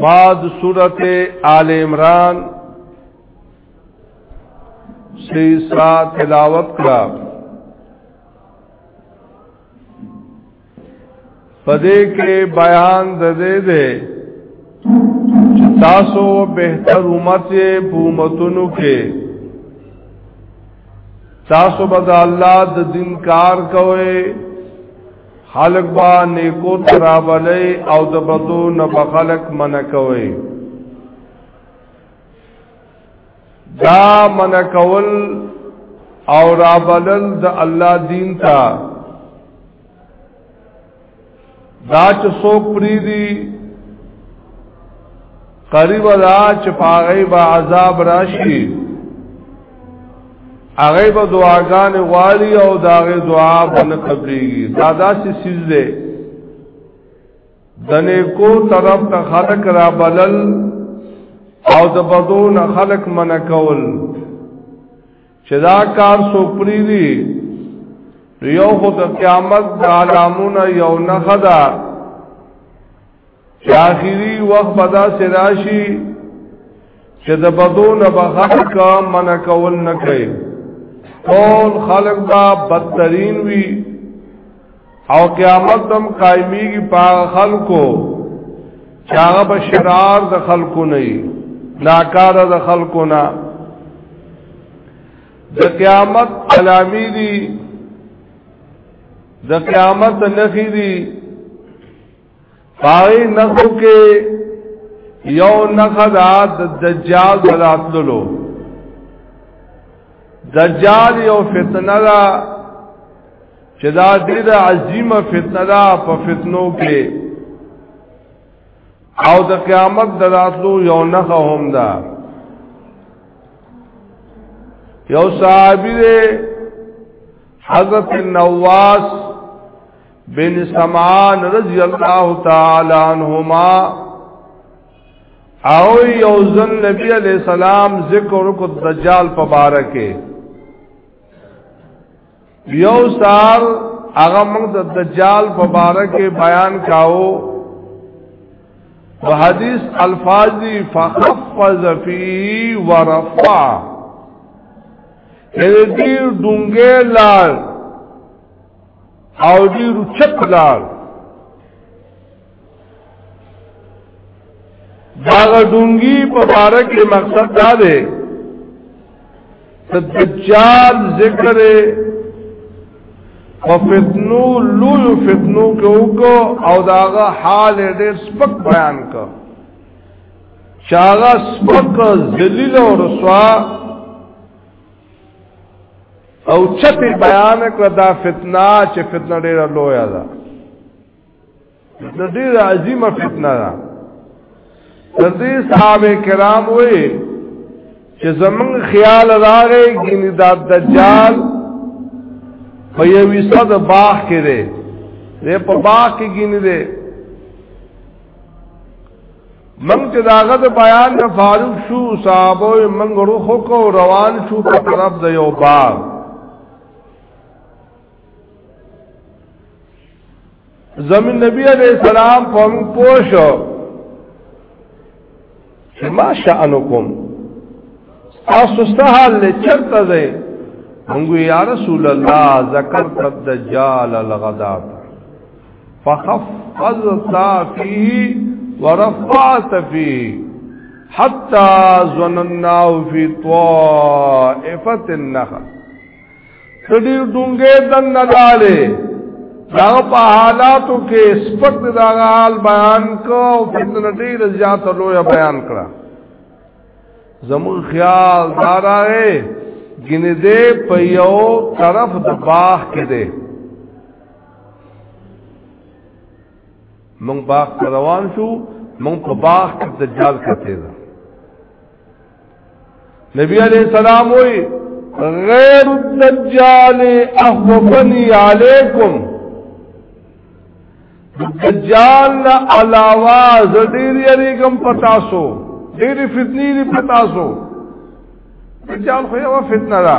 بعد صورت آل عمران سے سا تلاوت کرا پدې کې بیان د دې ده چې تاسو بهتر امت په امتونو کې تاسو به د الله د دین کار کوئ خلق با نیکو ترابلی او د بدو نه به خلق منع کوئ دا منع کول او رابلل د الله دین ته دا چې څوک پری دي قریب دا چې پاغي با عذاب راشي هغه به دعاګان غواړي او داغه دعا بن قبليږي دا داسې سیز ده د نیکو طرف ته خلق را بلل او د بدون خلق من کول چې دا کار سو پریدي یو خو د قیامت د علامونه یو نه خدا چې اخیری وخت بدا سراشی چې د بدو نه بغیر کا من کول نه کوي ټول خلق دا بدترین وی او قیامت دم قائمیږي په خلکو چاغه به شرار د خلکو نه ناکار د خلکو نه د قیامت علامی دي د قیامت نخی دي پای نخو کې یو نخدا د دجال دراتللو دجال یو فتنه دا چې دا ډیره عظیمه فتنه دا په فتنو کې او د قیامت دراتلو یو نخه هم ده یو صحابی دے حضرت النواس بن سمعان رضی اللہ تعالی عنہما او یوزن نبی علیہ السلام ذکر کو دجال پبارکے یو سال هغه موږ د دجال په باره کې بیان کاو په حدیث الفاظ دی فخفز فی ورفع دې دونګه لار او دی رچک لار داغ ڈونگی پبارک کے مقصد دا دے تدجال ذکر په فتنو لوی فتنو کې وکړو او داغه حال ډېر سپک بیان کړ چاغه سپک ذلیل او رسوا او چپی بیان کړه دا فتنه چې فتنه ډیره لویا ده دا ډیره عظیمه فتنه ده تر دې صحابه کرام وې چې زمون خیال راغې ګینه دا دجال په یوې صد باغ کې ده دې په باغ کې ګینه ده من چې داغه د بیان نه فارغ شو صحابه من روخ کو روان شو په طرف د یو باغ زمین نبی علیہ السلام په موږ پوښو چې ما شأنکم تاسو څه حال له چرته ځئ موږ یا رسول الله ذکر تد دجال الغدات فخفضت فيه ورفعت فيه حتى ظنناه في طائفة النخل تدیر دونگے دن ندالے دا په حالاتو کې سپک دا حال بیان کو او فتنه ډیر زیات لوی بیان کړه زمون خیال دارای ګنې دې په یو طرف د باغ کې دې مونږ باغ ته روان شو مونږ په باغ کې دجال کته ده نبی علیہ السلام وی غیر الدجال احوفنی علیکم دجال نا علاوہ زدیر یریکم پتاسو دیری فتنی دی پتاسو دجال خویو فتنہ را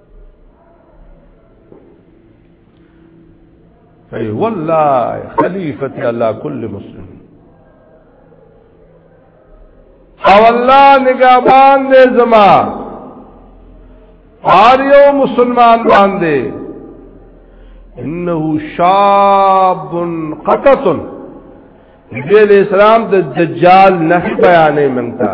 ای والله خلیفۃ علی کل مسلم او الله نگہبان دې زما هر یو مسلمان باندې انه شاب قطط نبی علیہ السلام د دجال نه بیانې منتا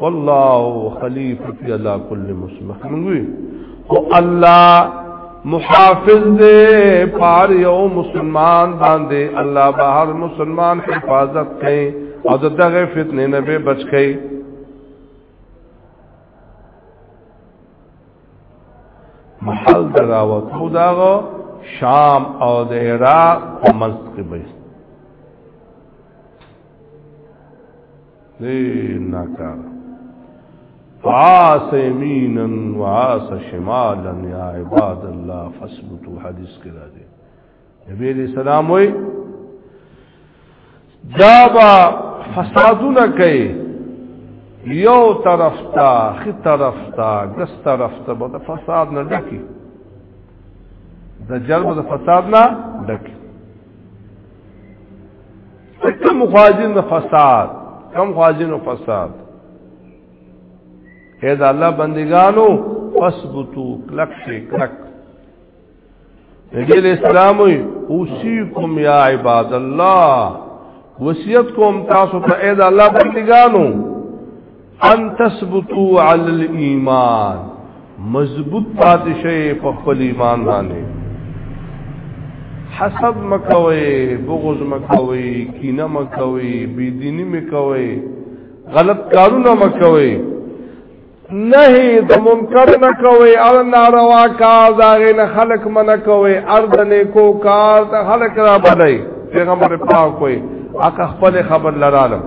والله خلیفتی علی کل مسلم منوی او الله محافظ دے پار یو مسلمان باندې الله به هر مسلمان حفاظت کوي او دغه فتنه نه به بچ کوي محل دراوت خداغو شام او د عراق په منځ کې دی ناکار فاس یمینا واس شمالا یا عباد الله فثبتوا حدیث کې راځي نبی علیہ السلام وای دابا فسادونه کوي یو طرف تا خی طرف تا گس طرف تا با فساد نه ډکی دجال با فساد نه ډکی کم خوازین د فساد کم خوازین او فساد اے دا الله بندگانو فثبتو کلک شي کلک نبی اسلام وی اوصيکم یا عباد الله وصیت کوم تاسو ته اے دا الله بندگانو ان تثبتوا علی الايمان مضبوط پاتې شئ په خپل ایمان باندې حسد مکوي بغض مکوي کینه مکوي بيدینی مکوي غلط کارونه مکوي نهي د منکر نه کوي او ناروا کار داغه نه خلق منه کوي ارد نه کو کار د خلق را بلای پیغمبر پاک کوي اګه خپل خبر لرالم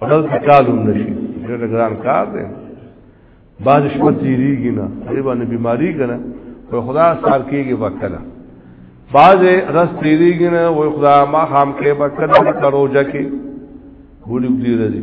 ولل کالو نشي ډېر ګران کار دی بعد شپه تیریږي نه غریبا نه بیماری کنه وای خدا سار کېږي وکړه بعد رس تیریږي نه وای خدا ما خام کې وکړه تروجه کې ګولې دې راځي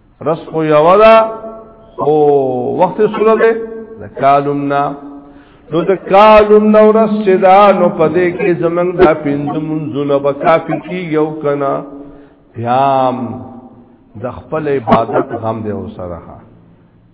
رس خو یو ده او وخت سره ده د کالمنا نو د کالمنا ورس چې دا نو پدې کې زمنګ دا پنځه منځونه به کافي کیږي او کنه پیام د خپل عبادت غم دی او سره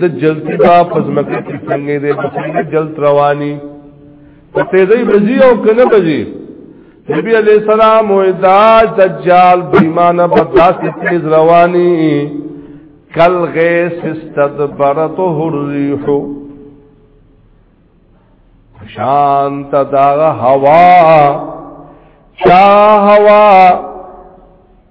د جلتی با پزمکه کې څنګه دې په څنګه جلت رواني په تیزی بزی او کنه بزی نبی علیہ السلام و دا دجال بیمانه بداس تیز رواني کل غیس استدبرته الريح شانت دا هوا شا هوا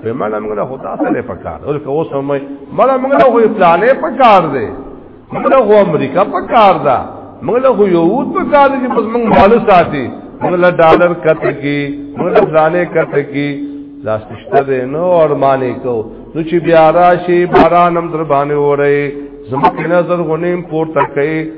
په مړه موږ له خدا سره په کار او که اوس هم مړه موږ له یو پلان په کار دی موږ له امریکا په کار ده موږ له یوود په کار دي چې بس موږ مال ساتي موږ له ډالر کته کی موږ له ځانې کته کی لاس نشته نو ارمانې کو نو چې بیا راشي باران هم در باندې وره زمکه نظر غنیم پورته کوي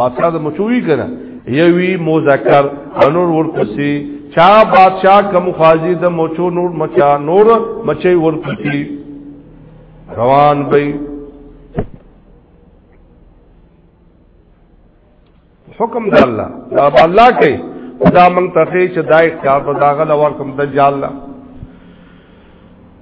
بادشاہ د مچوي کنه یوی مذکر انور ورپسی چا بادشاہ کم خواجی د مچو نور مچا نور مچي ورپسی روان بی حکم د الله دا الله کوي دا مونږ ته چې دا اختیار په داغه لور کوم دجال الله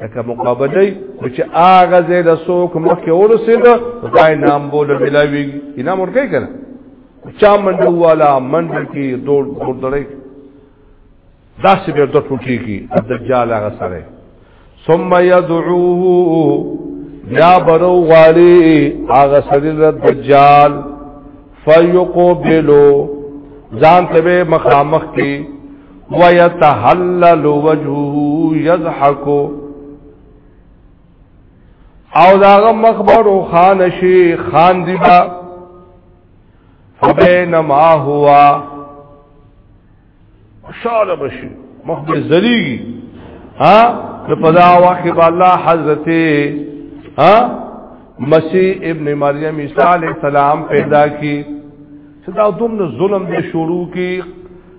لکه مقابله نو چې هغه زید سوک مخکې ورسېد ځای نام بول ملاوي انعام ورکړي کنه چا منډه والا منډه کې دوړ دوړ دړې داسې به د ټوټي کې دجال هغه سره ثم يدعوه یا برو غالي هغه سره دجال فيقبلو ځان ته مخامخ کې ويتهلل وجهه يضحك او داغه مخبر او خان شي خان دی با فبينما هو شاله بشي مخبر زريږي ها نو په دا واقع به الله حضرت ها مسیح ابن مریم عیسی علیہ السلام پیدا کی صدا دوم ظلم دے شروع کی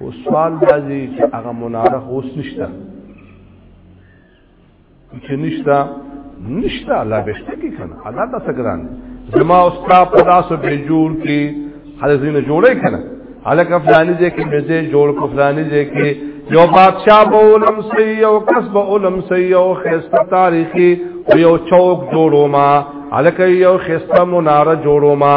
او سوال دازي چې هغه مناره اوس نشته چې نشته نشته لا بهشته کې کنه الله دا سګران زما او ستا په تاسو به جوړ کې حضرتین جوړې کنه الک افلانی دې کې به جوړ کو افلانی دې کې یو بادشاہ به علم سی یو کس به علم سی یو خسته تاریخي یو چوک جوړو ما الک یو خسته مناره جوړو ما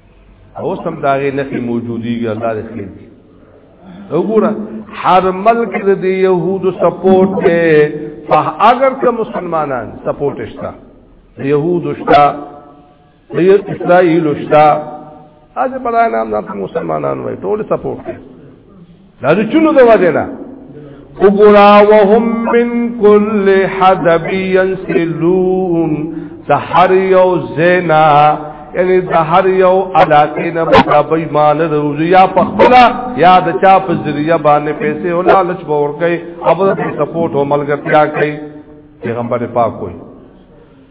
او سم داغه نه موجودي الله دې خیر وګوره هر ملک د يهودو سپورټ ته په اگر که مسلمانان سپورټ شتا د يهودو شتا د اسرائیل شتا اځه بلای نام د مسلمانانو ټول سپورټ دا د چونو د وجه نه وګورا وهم من کل حدب ينسلون سحر یو زینا یعنی د هر یو علاقې نه مطابې مان روزي یا پخپلا یا د چا په ذریعہ باندې پیسې او لالچ باور کوي او د سپورټ او ملګرتیا کوي پیغمبر پاک کوي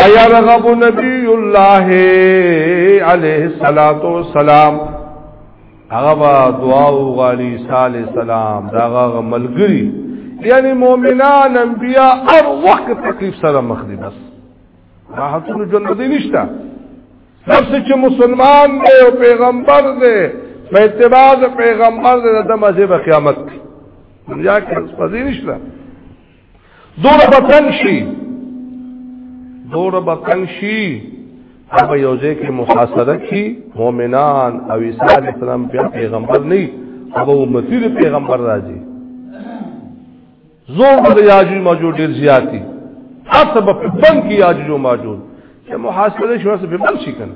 ایرغب نبی الله علیه الصلاۃ والسلام هغه دعا او غالی صالح سلام داغه ملګری یعنی مؤمنان انبیاء هر وخت تکلیف سره مخ دي بس راحتونه ژوند دي نشته نفس چې مسلمان دی او پیغمبر دی په اتباع پیغمبر دی د مزه قیامت دی دنیا کې پذیر نشته دور به تنگ شي دور به تنگ شي هغه یو ځای کې محاصره کی مؤمنان او عیسی علی السلام بیا پیغمبر نه هغه امتی د پیغمبر راځي زور د یاجوج ماجوج ډیر زیاتی حسب په بند کې یاجوج ماجوج چې محاصره شو څه په بل شي کنه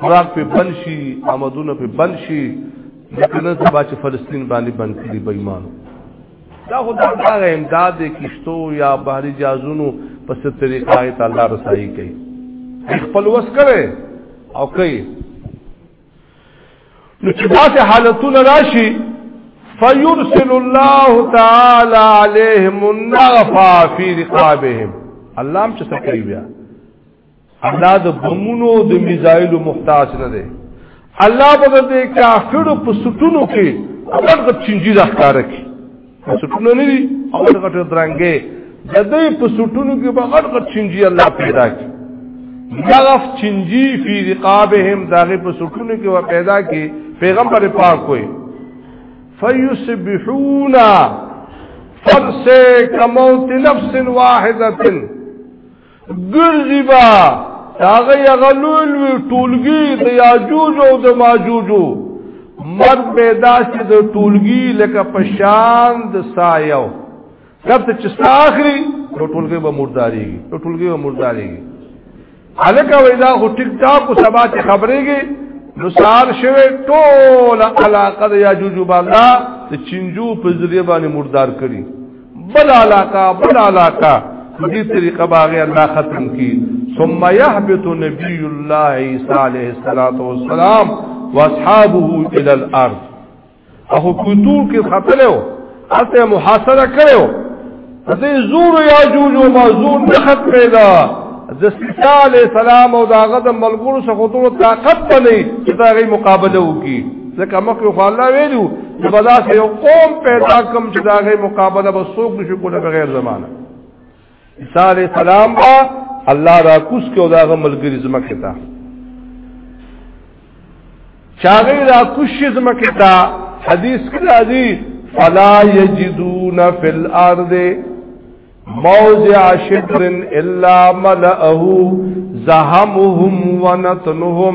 خوراک په بل شي آمدونه په بل شي لکه سبا چې فلسطین باندې بند کړي به ایمان دا خو دا هغه امداد کشتو یا بحری جازونو په ست طریقه تعالی رسایي کوي خپل وس کوي او کوي نو چې داسې حالتونه راشي فيرسل الله تعالی عليهم النغفا في رقابهم الله هم چې څه کوي بیا الله د بمونو د میزایلو محتاج نه دی الله به د کافرو په سټونو کې هغه چنجي راخاره کوي سټونو نه دي او غټ غټ درنګې د دې په سټونو کې به غټ غټ چنجي الله پیدا کړي یغف چنجي فی رقابهم داغه په سټونو کې و پیدا کړي پیغمبر پاک وي فیسبحون فرس کموت نفس واحده ګرځي با هغه یغلول وی ټولګي د یاجوج او د ماجوج مر پیدا چې د ټولګي لکه پشان د سایو کب ته چې ساخري نو ټولګي به مرداري نو ټولګي به مرداري الکه ویدا خو ټیک ټاک او سبا ته خبرېږي نو سال شوه ټول علاقه د یاجوج باندې د چنجو په ذریعہ باندې مردار کړي بل علاقه بل علاقه دې طریقه باغې الله ختم کی ثم يهبط نبي الله عيسى عليه الصلاه والسلام واصحابه الى الارض اخو کوتور کې خطلو اته محاصره کړو دې زور یا جوج او مازور نه ختم پیدا د عیسی علی السلام او داغه د ملګرو څخه ټول طاقت بنې چې دا غي مقابله وکي ځکه مخکې خو الله ویلو چې په داسې یو قوم پیدا کوم چې د هغې مقابله به څوک نشي کولی بغیر زمانه عیسی علیه السلام به الله را کوس کې او د هغه ملګري ځمکې ته چې هغوی را کوز شي ځمکې ته حدیث کې راځي فلا یجدون فی الارض موضع شبر الا ملأه زهمهم ونتنهم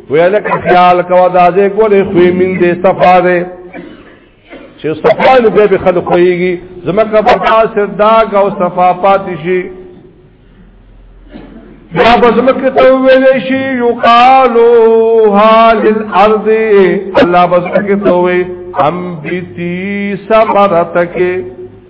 ویل که خیال کوا دا دې ګولې خوې من دې صفا دې چې صفا نو به خلک خوېږي زمکه په تاسو دا غو صفا پاتې شي یا بزمکه ته ویلې شي یقالو حال الارض الله بزمکه ته وي ام بیتی سمرتکه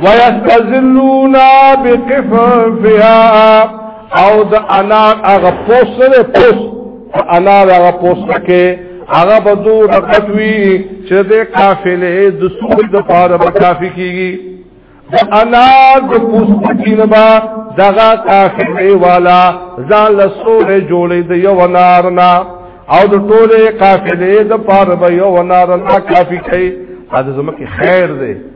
ويستذلون بقففها او د انار هغه پوست له پوست انار هغه پوست کې هغه بدو رقتوي چې د قافلې د سوق د پاره به کافي کیږي د انار د پوست کې نه با دغه قافلې والا ځان له سورې جوړې د یو انار نه او د ټوله قافلې د پاره به یو انار نه کافي کوي دا زمکه خیر دی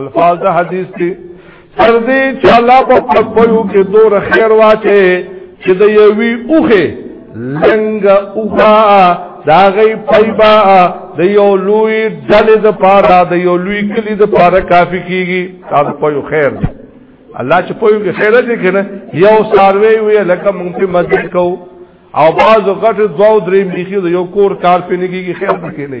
الفاظ د حدیث دي تر دې چې الله په پکويو کې دور خیر واچي چې د یوي اوخه لنګ اوخه دا غي پيبا د یو لوی ډلې د پاره د یو لوی کلی د پاره کافی کیږي تاسو په یو خیر دی الله چې په یو کې خیر دی کنه یو ساروي وي لکه مونږ په مسجد کو او بعض وخت دوه درې میخي یو کور کار پینې کیږي خیر پکې نه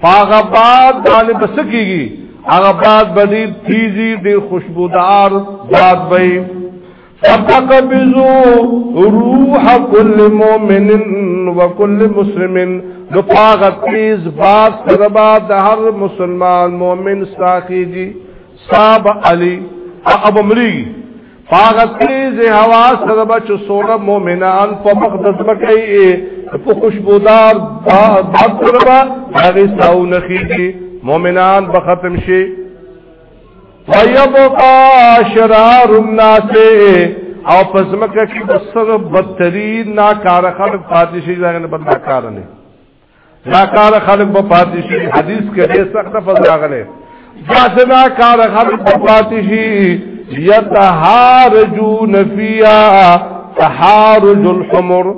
پاغه باد باندې بس کیږي هغه باد باندې تیزی ډیر خوشبودار باد وي فتقبزو روح كل مؤمن وكل مسلم نو پاغه تیز باد سره باد هر مسلمان مؤمن ساخیږي صاحب علی ابو مریږي پاغه تیز هوا سره بچ سوره مؤمنان په مقدس بکای په خوشبودار باد سره با هغه ساو نخیږي مؤمنان به ختم شي ويبقى شرار الناس او پزمکه کې بسره بدترین ناکار خلق پاتې شي ځای نه بدناکار نه دا کار خلق په پاتې شي حدیث کې ډېر سخت فضل راغلی دا سنا کار خلق په پاتې شي یتهارجون فیا تحارج الحمر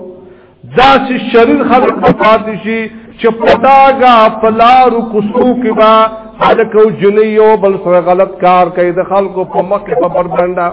دا چې شریر خلق په پاتې شي چې پداګه پلار کوسو کې با خلق او جنې یو بل سره غلط کار کوي د خلکو په مخ په بربنده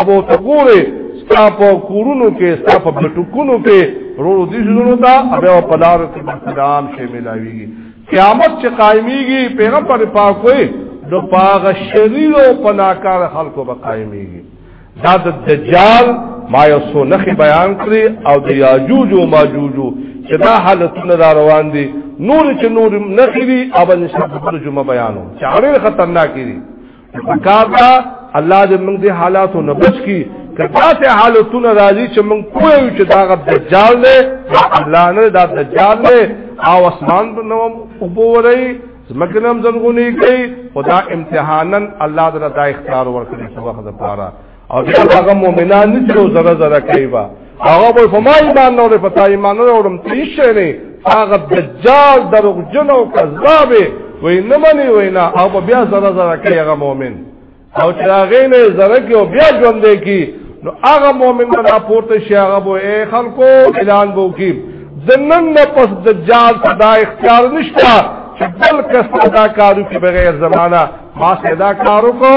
ابو تقوره ستا په کورونو کې ستا په بټکونو کې ورو دي شنو تا بیا په لار کې مسلمان شي ملاويږي قیامت چې قائميږي پیغمبر پاک وي نو پاغ شریر او پناکار خلکو به قائميږي دا د دجال ما یو سو نخي بیان کړی او د یاجوج او ماجوج چې دا حالتونه را روان دي نور چې نور نخي دي او نشته د جمعه بیانو چې اړ خطرناک دي پکار دا الله دې موږ دې حالاتو نه بچ کی کدا ته حالتونه راځي چې موږ کوی چې دا غد دجال دی الله نه دا دجال دی او اسمان په نوم وګورئ زمکنم زنګونی کوي خدا امتحانن الله تعالی دا اختیار ورکړي څو وخت لپاره او بیا هغه مؤمنان نشي او زره زره کوي با هغه به فما ایمان نور په تا ایمان نور اورم تیش نه هغه دجال دروغجن او کذاب وي نه مني وي نه او بیا زره زره کوي هغه مؤمن او چې هغه نه زره کوي او بیا ژوند کوي نو هغه مؤمن نه راپورته شي هغه به اے خلکو اعلان بو کی زنن نه پس دجال صدا اختیار نشته چې بل کس صدا کارو کې بغیر زمانہ ما سیدا کارو کو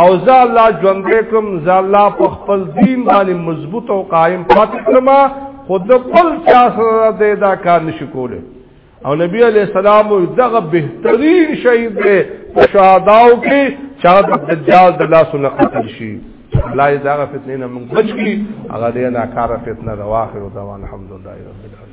او زه الله ژوندې کوم زه الله په خپل دین باندې مضبوط او قائم پاتې کړم خود خپل چا سره دې دا کار نشي کوله او نبی علیہ السلام دغه بهترین شهید دی په شهداو کې چا د دجال د لاس نه قتل شي الله دې دغه فتنې نه موږ بچ کی هغه دې نه کار فتنه د واخر او دوان الحمدلله رب العالمین